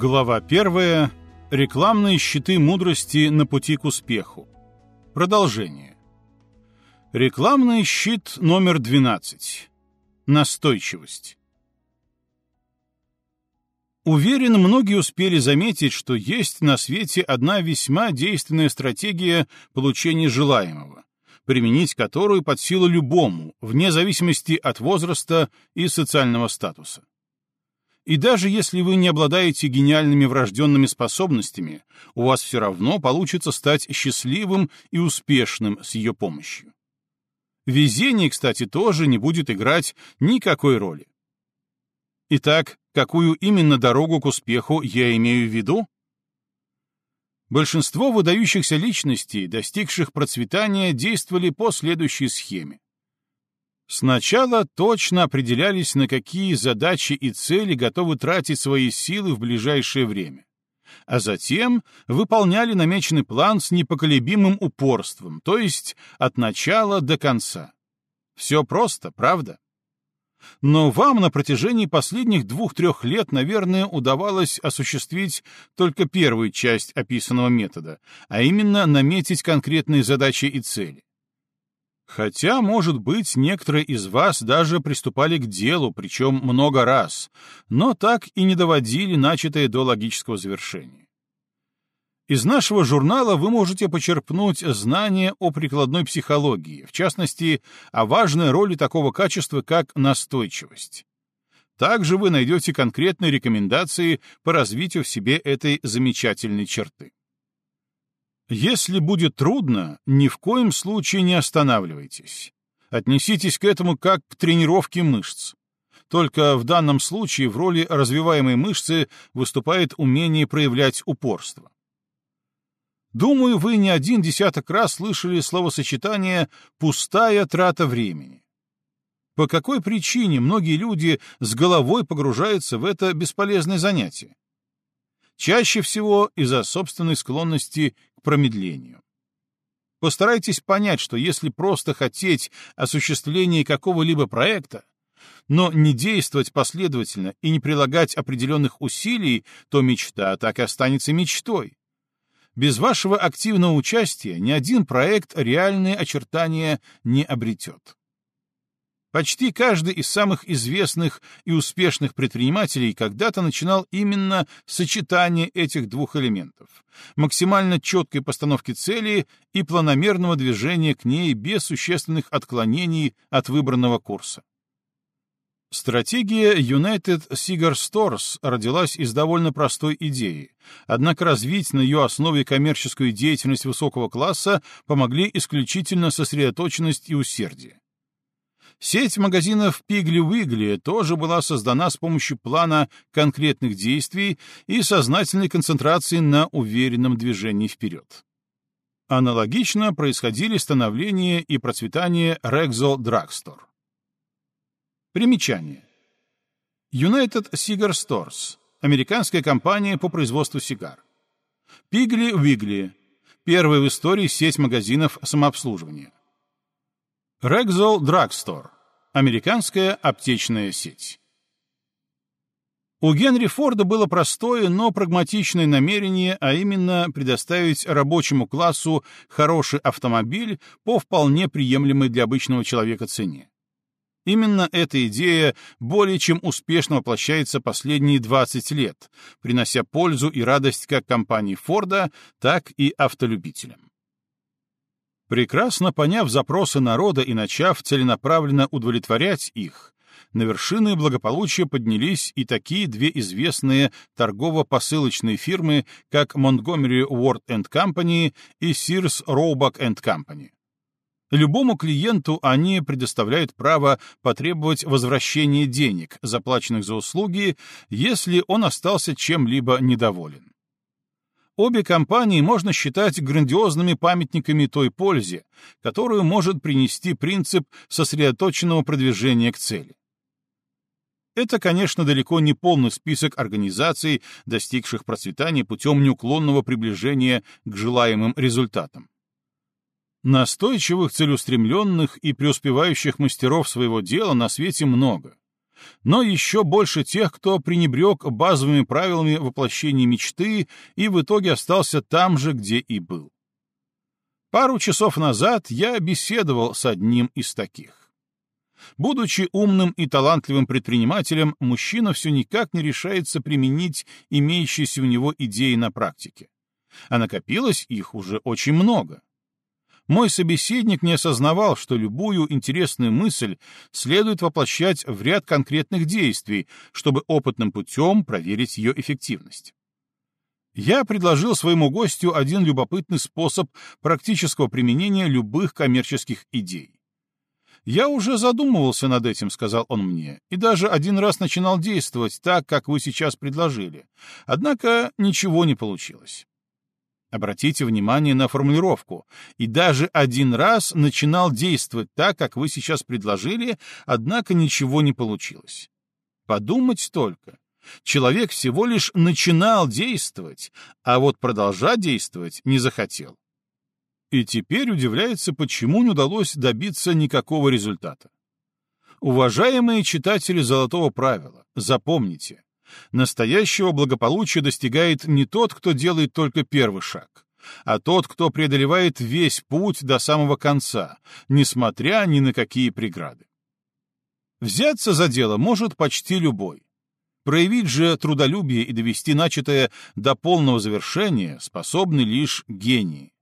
Глава первая. Рекламные щиты мудрости на пути к успеху. Продолжение. Рекламный щит номер 12. Настойчивость. Уверен, многие успели заметить, что есть на свете одна весьма действенная стратегия получения желаемого, применить которую под силу любому, вне зависимости от возраста и социального статуса. И даже если вы не обладаете гениальными врожденными способностями, у вас все равно получится стать счастливым и успешным с ее помощью. Везение, кстати, тоже не будет играть никакой роли. Итак, какую именно дорогу к успеху я имею в виду? Большинство выдающихся личностей, достигших процветания, действовали по следующей схеме. Сначала точно определялись, на какие задачи и цели готовы тратить свои силы в ближайшее время. А затем выполняли намеченный план с непоколебимым упорством, то есть от начала до конца. Все просто, правда? Но вам на протяжении последних двух-трех лет, наверное, удавалось осуществить только первую часть описанного метода, а именно наметить конкретные задачи и цели. Хотя, может быть, некоторые из вас даже приступали к делу, причем много раз, но так и не доводили начатое до логического завершения. Из нашего журнала вы можете почерпнуть знания о прикладной психологии, в частности, о важной роли такого качества, как настойчивость. Также вы найдете конкретные рекомендации по развитию в себе этой замечательной черты. Если будет трудно, ни в коем случае не останавливайтесь. Отнеситесь к этому как к тренировке мышц. Только в данном случае в роли развиваемой мышцы выступает умение проявлять упорство. Думаю, вы не один десяток раз слышали словосочетание «пустая трата времени». По какой причине многие люди с головой погружаются в это бесполезное занятие? Чаще всего из-за собственной склонности к промедлению. Постарайтесь понять, что если просто хотеть осуществления какого-либо проекта, но не действовать последовательно и не прилагать определенных усилий, то мечта так и останется мечтой. Без вашего активного участия ни один проект реальные очертания не обретет. Почти каждый из самых известных и успешных предпринимателей когда-то начинал именно сочетание этих двух элементов — максимально четкой постановки цели и планомерного движения к ней без существенных отклонений от выбранного курса. Стратегия United Cigar Stores родилась из довольно простой идеи, однако развить на ее основе коммерческую деятельность высокого класса помогли исключительно сосредоточенность и усердие. Сеть магазинов Пигли-Уигли тоже была создана с помощью плана конкретных действий и сознательной концентрации на уверенном движении вперед. Аналогично происходили становление и процветание Rexall Drugstore. Примечание. United Cigar Stores — американская компания по производству сигар. Пигли-Уигли — первая в истории сеть магазинов самообслуживания. Rexall Drugstore — американская аптечная сеть. У Генри Форда было простое, но прагматичное намерение, а именно предоставить рабочему классу хороший автомобиль по вполне приемлемой для обычного человека цене. Именно эта идея более чем успешно воплощается последние 20 лет, принося пользу и радость как компании Форда, так и автолюбителям. Прекрасно поняв запросы народа и начав целенаправленно удовлетворять их, на вершины благополучия поднялись и такие две известные торгово-посылочные фирмы, как Montgomery Ward Company и Sears Roebuck Company. Любому клиенту они предоставляют право потребовать возвращения денег, заплаченных за услуги, если он остался чем-либо недоволен. Обе компании можно считать грандиозными памятниками той пользе, которую может принести принцип сосредоточенного продвижения к цели. Это, конечно, далеко не полный список организаций, достигших процветания путем неуклонного приближения к желаемым результатам. Настойчивых, целеустремленных и преуспевающих мастеров своего дела на свете много. Но еще больше тех, кто пренебрег базовыми правилами воплощения мечты и в итоге остался там же, где и был. Пару часов назад я беседовал с одним из таких. Будучи умным и талантливым предпринимателем, мужчина все никак не решается применить имеющиеся у него идеи на практике. А накопилось их уже очень много. Мой собеседник не осознавал, что любую интересную мысль следует воплощать в ряд конкретных действий, чтобы опытным путем проверить ее эффективность. Я предложил своему гостю один любопытный способ практического применения любых коммерческих идей. «Я уже задумывался над этим», — сказал он мне, «и даже один раз начинал действовать так, как вы сейчас предложили. Однако ничего не получилось». Обратите внимание на формулировку. И даже один раз начинал действовать так, как вы сейчас предложили, однако ничего не получилось. Подумать только. Человек всего лишь начинал действовать, а вот продолжать действовать не захотел. И теперь удивляется, почему не удалось добиться никакого результата. Уважаемые читатели золотого правила, запомните, Настоящего благополучия достигает не тот, кто делает только первый шаг, а тот, кто преодолевает весь путь до самого конца, несмотря ни на какие преграды. Взяться за дело может почти любой. Проявить же трудолюбие и довести начатое до полного завершения способны лишь гении.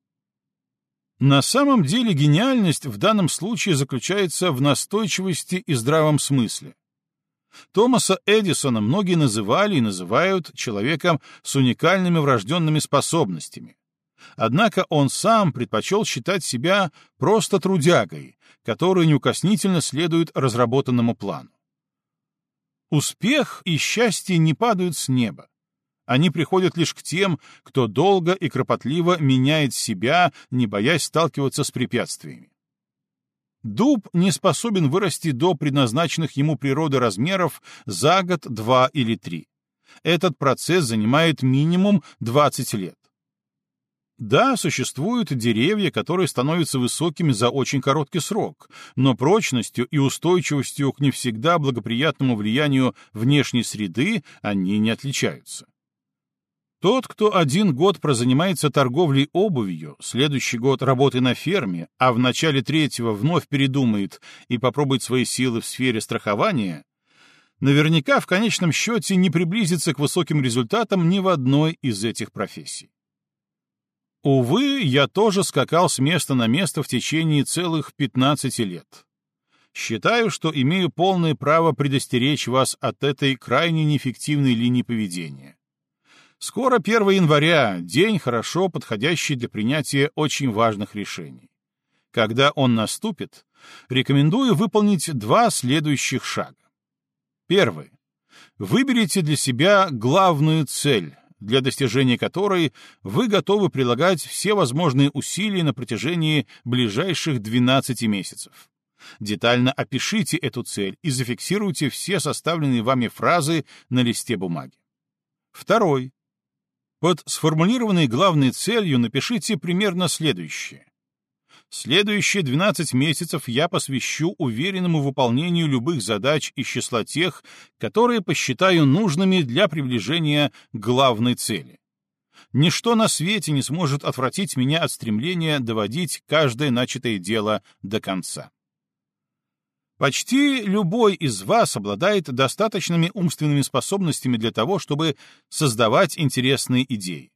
На самом деле гениальность в данном случае заключается в настойчивости и здравом смысле. Томаса Эдисона многие называли и называют человеком с уникальными врожденными способностями. Однако он сам предпочел считать себя просто трудягой, который неукоснительно следует разработанному плану. Успех и счастье не падают с неба. Они приходят лишь к тем, кто долго и кропотливо меняет себя, не боясь сталкиваться с препятствиями. Дуб не способен вырасти до предназначенных ему природы размеров за год, два или три. Этот процесс занимает минимум 20 лет. Да, существуют деревья, которые становятся высокими за очень короткий срок, но прочностью и устойчивостью к не всегда благоприятному влиянию внешней среды они не отличаются. Тот, кто один год прозанимается торговлей обувью, следующий год работой на ферме, а в начале третьего вновь передумает и попробует свои силы в сфере страхования, наверняка в конечном счете не приблизится к высоким результатам ни в одной из этих профессий. Увы, я тоже скакал с места на место в течение целых 15 лет. Считаю, что имею полное право предостеречь вас от этой крайне неэффективной линии поведения. Скоро 1 января, день, хорошо подходящий для принятия очень важных решений. Когда он наступит, рекомендую выполнить два следующих шага. Первый. Выберите для себя главную цель, для достижения которой вы готовы прилагать все возможные усилия на протяжении ближайших 12 месяцев. Детально опишите эту цель и зафиксируйте все составленные вами фразы на листе бумаги. Второй. Под сформулированной главной целью напишите примерно следующее. Следующие 12 месяцев я посвящу уверенному выполнению любых задач из числа тех, которые посчитаю нужными для приближения к главной цели. Ничто на свете не сможет отвратить меня от стремления доводить каждое начатое дело до конца. Почти любой из вас обладает достаточными умственными способностями для того, чтобы создавать интересные идеи.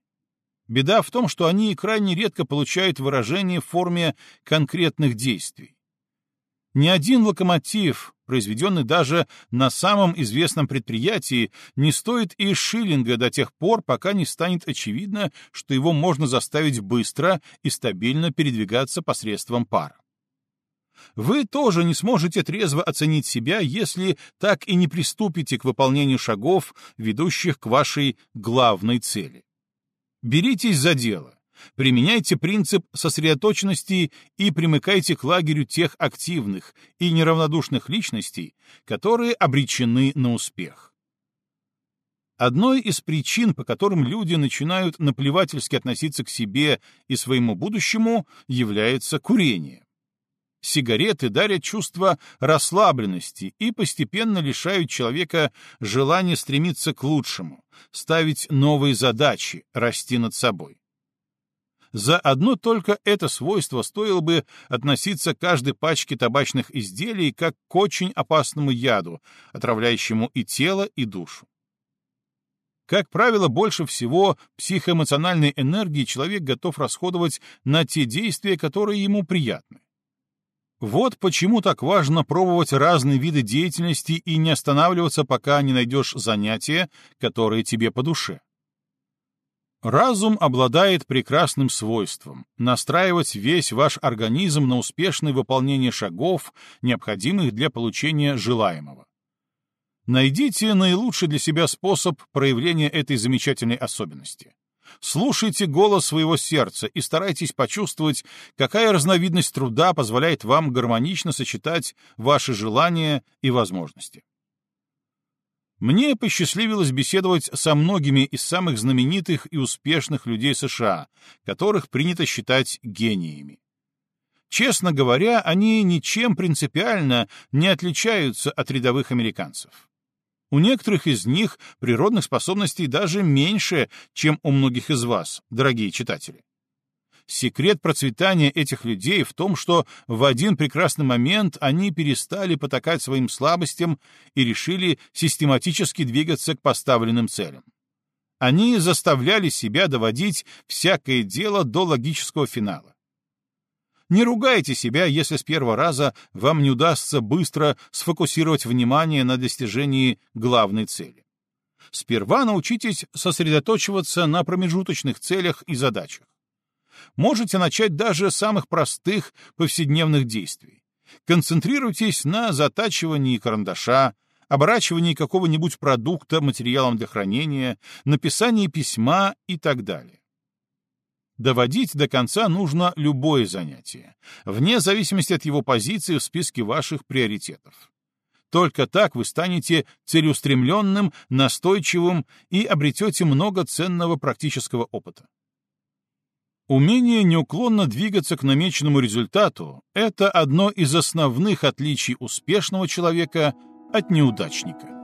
Беда в том, что они крайне редко получают выражение в форме конкретных действий. Ни один локомотив, произведенный даже на самом известном предприятии, не стоит и шиллинга до тех пор, пока не станет очевидно, что его можно заставить быстро и стабильно передвигаться посредством пара. Вы тоже не сможете трезво оценить себя, если так и не приступите к выполнению шагов, ведущих к вашей главной цели. Беритесь за дело. Применяйте принцип сосредоточенности и примыкайте к лагерю тех активных и неравнодушных личностей, которые обречены на успех. Одной из причин, по которым люди начинают наплевательски относиться к себе и своему будущему, является курение. Сигареты дарят чувство расслабленности и постепенно лишают человека желания стремиться к лучшему, ставить новые задачи, расти над собой. За одно только это свойство стоило бы относиться к каждой пачке табачных изделий как к очень опасному яду, отравляющему и тело, и душу. Как правило, больше всего психоэмоциональной энергии человек готов расходовать на те действия, которые ему приятны. Вот почему так важно пробовать разные виды деятельности и не останавливаться, пока не найдешь занятия, которые тебе по душе. Разум обладает прекрасным свойством настраивать весь ваш организм на успешное выполнение шагов, необходимых для получения желаемого. Найдите наилучший для себя способ проявления этой замечательной особенности. Слушайте голос своего сердца и старайтесь почувствовать, какая разновидность труда позволяет вам гармонично сочетать ваши желания и возможности. Мне посчастливилось беседовать со многими из самых знаменитых и успешных людей США, которых принято считать гениями. Честно говоря, они ничем принципиально не отличаются от рядовых американцев. У некоторых из них природных способностей даже меньше, чем у многих из вас, дорогие читатели. Секрет процветания этих людей в том, что в один прекрасный момент они перестали потакать своим слабостям и решили систематически двигаться к поставленным целям. Они заставляли себя доводить всякое дело до логического финала. Не ругайте себя, если с первого раза вам не удастся быстро сфокусировать внимание на достижении главной цели. Сперва научитесь сосредоточиваться на промежуточных целях и задачах. Можете начать даже с самых простых повседневных действий. Концентрируйтесь на затачивании карандаша, оборачивании какого-нибудь продукта материалом для хранения, написании письма и так далее. Доводить до конца нужно любое занятие, вне зависимости от его позиции в списке ваших приоритетов. Только так вы станете целеустремленным, настойчивым и обретете много ценного практического опыта. Умение неуклонно двигаться к намеченному результату — это одно из основных отличий успешного человека от неудачника.